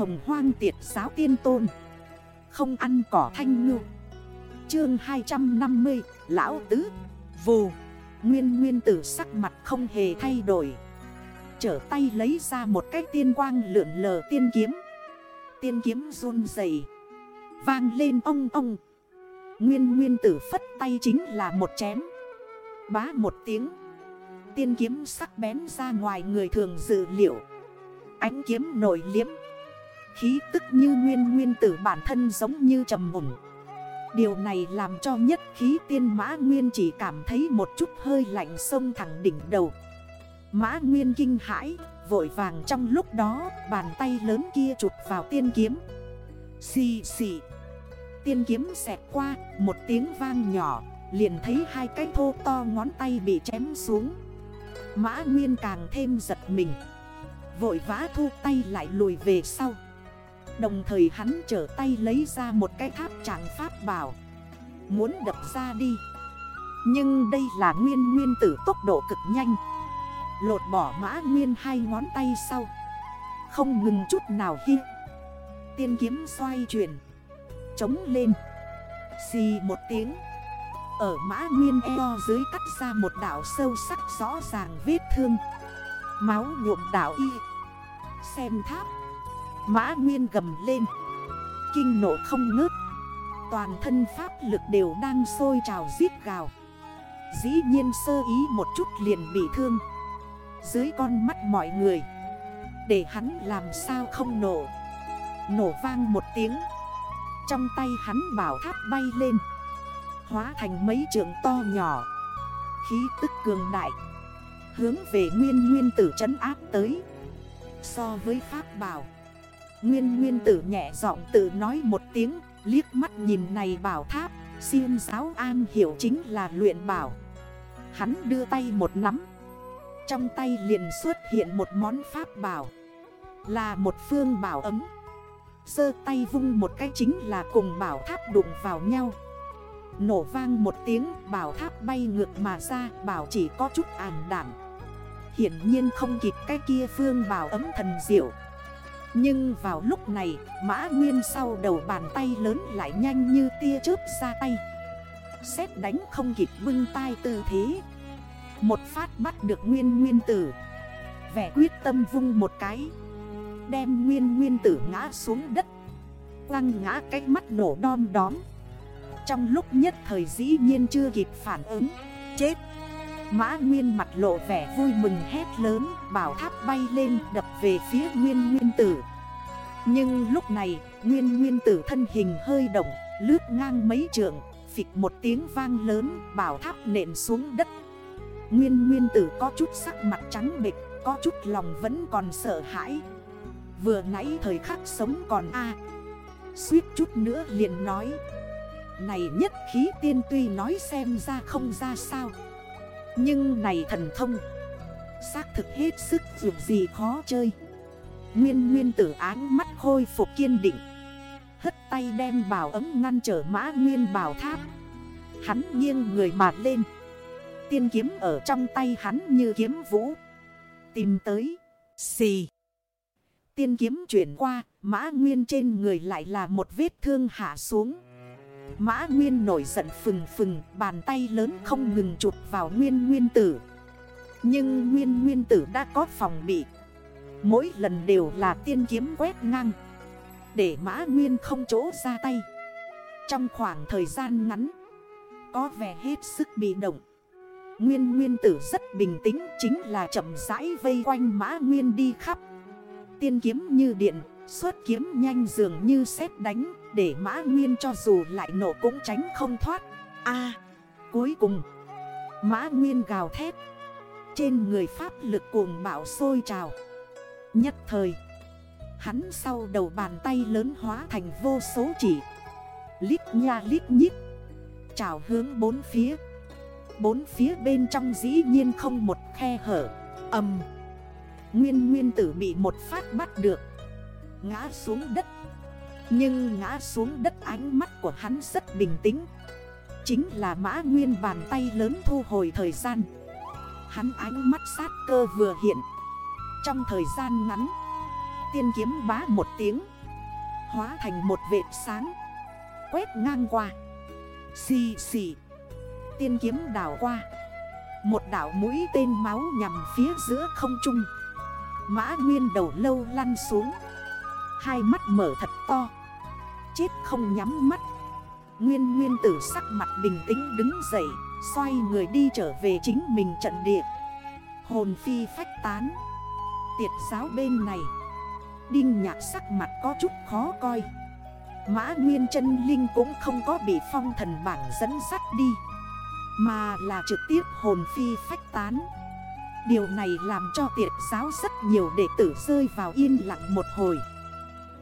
hồng hoang tiệt giáo tiên tôn. Không ăn cỏ thanh ngư. Chương 250 Lão Tứ. Vù. Nguyên nguyên tử sắc mặt không hề thay đổi. Trở tay lấy ra một cái tiên quang lượn lờ tiên kiếm. Tiên kiếm run dày Vang lên ong ong. Nguyên nguyên tử phất tay chính là một chém. Bá một tiếng. Tiên kiếm sắc bén ra ngoài người thường dự liệu. Ánh kiếm nổi liếm. Khí tức như nguyên nguyên tử bản thân giống như trầm mụn Điều này làm cho nhất khí tiên mã nguyên chỉ cảm thấy một chút hơi lạnh sông thẳng đỉnh đầu. Mã nguyên kinh hãi, vội vàng trong lúc đó bàn tay lớn kia chụp vào tiên kiếm. Xì xì. Tiên kiếm xẹt qua, một tiếng vang nhỏ Liền thấy hai cái thô to ngón tay bị chém xuống. Mã Nguyên càng thêm giật mình Vội vã thu tay lại lùi về sau. Đồng thời hắn trở tay lấy ra một cái tháp trạng pháp bảo. Muốn đập ra đi. Nhưng đây là nguyên nguyên tử tốc độ cực nhanh. Lột bỏ mã nguyên hai ngón tay sau. Không ngừng chút nào hi. Tiên kiếm xoay chuyển. Chống lên. Xì một tiếng. Ở mã nguyên eo dưới cắt ra một đảo sâu sắc rõ ràng vết thương. Máu nhuộm đảo y. Xem tháp. Mã Nguyên gầm lên. Kinh nộ không ngớt. Toàn thân pháp lực đều đang sôi trào giết gào. Dĩ nhiên sơ ý một chút liền bị thương. Dưới con mắt mọi người. Để hắn làm sao không nổ. Nổ vang một tiếng. Trong tay hắn bảo tháp bay lên. Hóa thành mấy trường to nhỏ. Khí tức cường đại. Hướng về nguyên nguyên tử trấn áp tới. So với pháp bảo. Nguyên nguyên tử nhẹ giọng tự nói một tiếng, Liếc mắt nhìn này bảo tháp Xuyên giáo an hiểu chính là luyện bảo. Hắn đưa tay một nắm. Trong tay liền xuất hiện một món pháp bảo, Là một phương bảo ấm. Sơ tay vung một cái chính là cùng bảo tháp đụng vào nhau. Nổ vang một tiếng, bảo tháp bay ngược mà ra, Bảo chỉ có chút ảm đảm Hiển nhiên không kịp cái kia phương bảo ấm thần diệu. Nhưng vào lúc này, Mã Nguyên sau đầu bàn tay lớn lại nhanh như tia chớp ra tay. Xét đánh không kịp bưng tay tư thế. Một phát bắt được Nguyên Nguyên tử. Vẻ quyết tâm vung một cái. Đem Nguyên Nguyên tử ngã xuống đất. Quăng ngã cái mắt nổ đom đóm. Trong lúc nhất thời dĩ nhiên chưa kịp phản ứng, Chết. Mã Nguyên mặt lộ vẻ vui mừng hét lớn, Bảo tháp bay lên, đập về phía Nguyên Nguyên tử. Nhưng lúc này, Nguyên Nguyên tử thân hình hơi động, Lướt ngang mấy trượng, Phịch một tiếng vang lớn, Bảo tháp nện xuống đất. Nguyên Nguyên tử có chút sắc mặt trắng bịch Có chút lòng vẫn còn sợ hãi. Vừa nãy thời khắc sống còn a. Suýt chút nữa liền nói, Này nhất khí tiên tuy nói xem ra không ra sao nhưng này thần thông, Xác thực hết sức dù gì khó chơi. Nguyên nguyên tử áng mắt khôi phục kiên định, Hất tay đem bảo ấm ngăn trở mã nguyên bảo tháp. Hắn nghiêng người mà lên, Tiên kiếm ở trong tay hắn như kiếm vũ, Tìm tới, Xì. Tiên kiếm chuyển qua, Mã nguyên trên người lại là một vết thương hạ xuống. Mã Nguyên nổi giận phừng phừng, Bàn tay lớn không ngừng chụp vào Nguyên Nguyên tử. Nhưng Nguyên Nguyên tử đã có phòng bị. Mỗi lần đều là tiên kiếm quét ngang. Để Mã Nguyên không chỗ ra tay. Trong khoảng thời gian ngắn, Có vẻ hết sức bị động. Nguyên Nguyên tử rất bình tĩnh, Chính là chậm rãi vây quanh Mã Nguyên đi khắp. Tiên kiếm như điện Xuất kiếm nhanh dường như xét đánh, Để mã nguyên cho dù lại nổ cũng tránh không thoát. A, cuối cùng, Mã nguyên gào thét. Trên người pháp lực cuồng bạo sôi trào. Nhất thời, Hắn sau đầu bàn tay lớn hóa thành vô số chỉ. Lít nha lít nhít, Trào hướng bốn phía. Bốn phía bên trong dĩ nhiên không một khe hở. Âm. Nguyên nguyên tử bị một phát bắt được. Ngã xuống đất. Nhưng ngã xuống đất ánh mắt của hắn rất bình tĩnh. Chính là mã nguyên bàn tay lớn thu hồi thời gian. Hắn ánh mắt sát cơ vừa hiện. Trong thời gian ngắn, Tiên kiếm bá một tiếng, Hóa thành một vệt sáng, Quét ngang qua. Xì xì, Tiên kiếm đảo qua. Một đảo mũi tên máu nhằm phía giữa không trung. Mã nguyên đầu lâu lăn xuống. Hai mắt mở thật to. Chết không nhắm mắt. Nguyên nguyên tử sắc mặt bình tĩnh đứng dậy, Xoay người đi trở về chính mình trận địa. Hồn phi phách tán. Tiệt giáo bên này. Đinh nhạc sắc mặt có chút khó coi. Mã Nguyên chân Linh cũng không có bị phong thần bảng dẫn sắt đi, Mà là trực tiếp hồn phi phách tán. Điều này làm cho tiệt giáo rất nhiều đệ tử rơi vào yên lặng một hồi.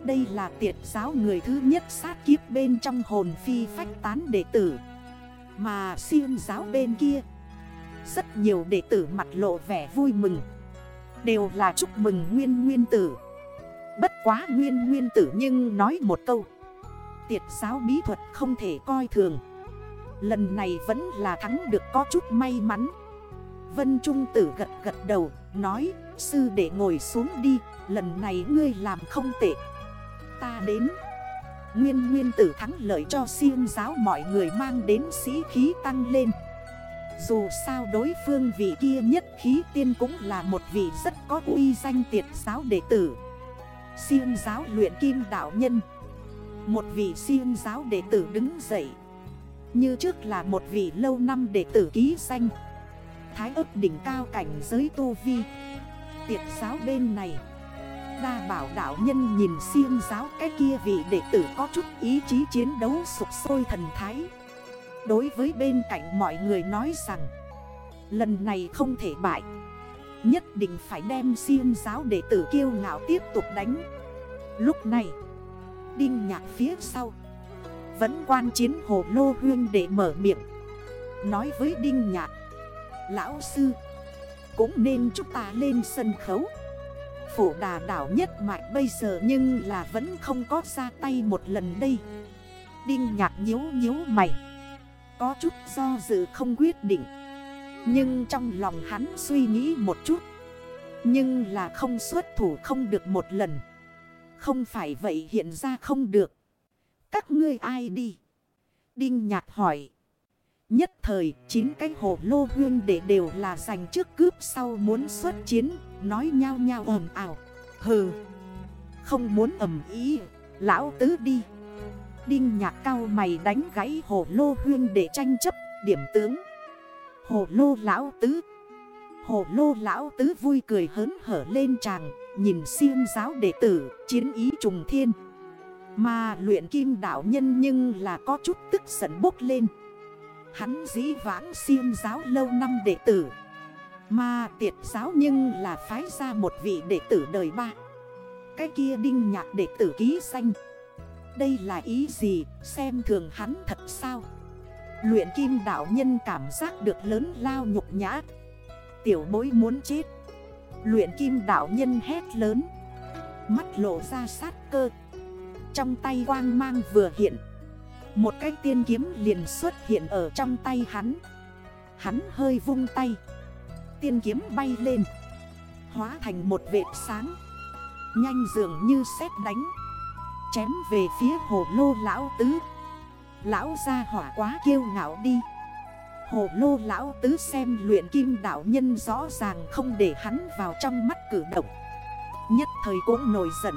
Đây là tiệt giáo người thứ nhất sát kiếp bên trong hồn phi phách tán đệ tử. Mà siêu giáo bên kia, Rất nhiều đệ tử mặt lộ vẻ vui mừng. Đều là chúc mừng nguyên nguyên tử. Bất quá nguyên nguyên tử nhưng nói một câu. Tiệt giáo bí thuật không thể coi thường. Lần này vẫn là thắng được có chút may mắn. Vân Trung tử gật gật đầu, Nói, sư để ngồi xuống đi, Lần này ngươi làm không tệ. Ta đến. Nguyên nguyên tử thắng lợi cho siêu giáo mọi người mang đến sĩ khí tăng lên. Dù sao đối phương vị kia nhất khí tiên cũng là một vị rất có uy danh tiệt giáo đệ tử. Siêu giáo luyện kim đạo nhân. Một vị siêu giáo đệ tử đứng dậy. Như trước là một vị lâu năm đệ tử ký danh. Thái ấp đỉnh cao cảnh giới tu vi. Tiệt giáo bên này. Đa bảo đạo nhân nhìn siêng giáo cái kia vị đệ tử có chút ý chí chiến đấu sụp sôi thần thái. Đối với bên cạnh mọi người nói rằng, Lần này không thể bại. Nhất định phải đem siêng giáo đệ tử kiêu ngạo tiếp tục đánh. Lúc này, Đinh nhạc phía sau, Vẫn quan chiến hồ lô huyên để mở miệng. Nói với Đinh nhạc, Lão sư, Cũng nên chúng ta lên sân khấu. Phủ đà đảo nhất mạch bây giờ Nhưng là vẫn không có ra tay một lần đây. Đinh nhạc nhếu nhếu mày. Có chút do dự không quyết định. Nhưng trong lòng hắn suy nghĩ một chút. Nhưng là không xuất thủ không được một lần. Không phải vậy hiện ra không được. Các ngươi ai đi? Đinh nhạc hỏi. Nhất thời, chín cái hồ lô hương để đều là giành trước cướp sau muốn xuất chiến, nói nhau nhau ồn ảo. Hừ, không muốn ẩm ý, lão tứ đi. Đinh nhạc cao mày đánh gãy hồ lô hương để tranh chấp, điểm tướng. Hồ lô lão tứ. Hồ lô lão tứ vui cười hớn hở lên chàng nhìn siêng giáo đệ tử, chiến ý trùng thiên. Mà luyện kim đạo nhân nhưng là có chút tức giận bốc lên. Hắn dĩ vãng siêu giáo lâu năm đệ tử. Mà tiệt giáo nhưng là phái ra một vị đệ tử đời ba. Cái kia đinh nhạc đệ tử ký danh. Đây là ý gì? Xem thường hắn thật sao? Luyện kim đạo nhân cảm giác được lớn lao nhục nhã. Tiểu bối muốn chết. Luyện kim đạo nhân hét lớn. Mắt lộ ra sát cơ. Trong tay quang mang vừa hiện một cái tiên kiếm liền xuất hiện ở trong tay hắn. Hắn hơi vung tay. Tiên kiếm bay lên. Hóa thành một vệt sáng. Nhanh dường như sét đánh. Chém về phía hồ lô lão tứ. Lão ra hỏa quá kiêu ngạo đi. Hồ lô lão tứ xem luyện kim đạo nhân rõ ràng không để hắn vào trong mắt cử động. Nhất thời cũng nổi giận.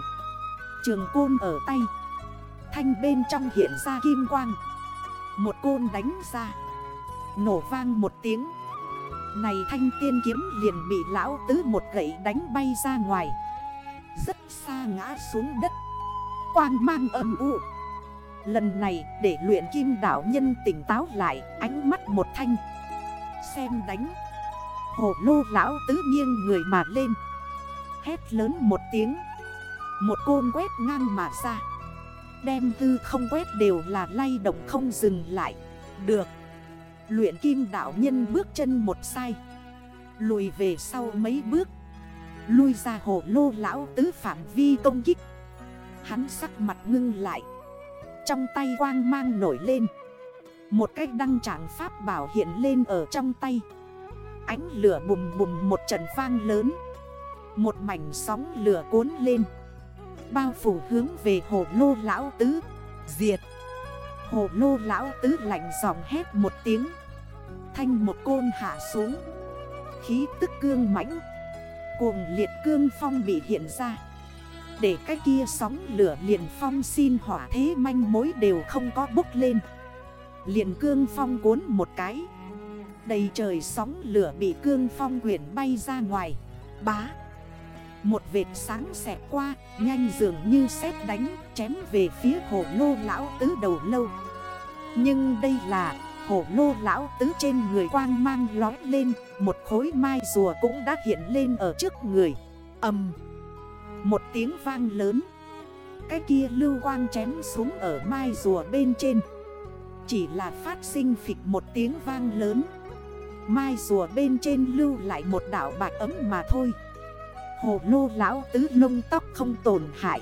Trường côn ở tay. Thanh bên trong hiện ra kim quang. Một côn đánh ra. Nổ vang một tiếng. Này thanh tiên kiếm liền bị lão tứ một gậy đánh bay ra ngoài. Rất xa ngã xuống đất. Quang mang âm u. Lần này để luyện kim đảo nhân tỉnh táo lại, Ánh mắt một thanh. Xem đánh. Hổ lô lão tứ nghiêng người mà lên. Hét lớn một tiếng. Một côn quét ngang mà ra. Đem hư không quét đều là lay động không dừng lại. Được. Luyện kim đạo nhân bước chân một sai. Lùi về sau mấy bước. Lui ra hồ lô lão tứ phạm vi công kích. Hắn sắc mặt ngưng lại. Trong tay quang mang nổi lên. Một cách đăng trạng pháp bảo hiện lên ở trong tay. Ánh lửa bùm bùm một trận vang lớn. Một mảnh sóng lửa cuốn lên bao phủ hướng về hồ lô lão tứ. Diệt. Hồ lô lão tứ lạnh giọng hét một tiếng. Thanh một côn hạ xuống. Khí tức cương mãnh. Cuồng liệt cương phong bị hiện ra. Để cái kia sóng lửa liền phong xin hỏa thế manh mối đều không có bốc lên. Liền cương phong cuốn một cái. Đầy trời sóng lửa bị cương phong quyển bay ra ngoài. Bá. Một vệt sáng xẹt qua, Nhanh dường như sét đánh, Chém về phía hồ lô lão tứ đầu lâu. Nhưng đây là, hồ lô lão tứ trên người quang mang lói lên, Một khối mai rùa cũng đã hiện lên ở trước người. Âm Một tiếng vang lớn. Cái kia lưu quang chém xuống ở mai rùa bên trên. Chỉ là phát sinh phịch một tiếng vang lớn. Mai rùa bên trên lưu lại một đảo bạc ấm mà thôi. Hồ lô lão tứ lông tóc không tổn hại.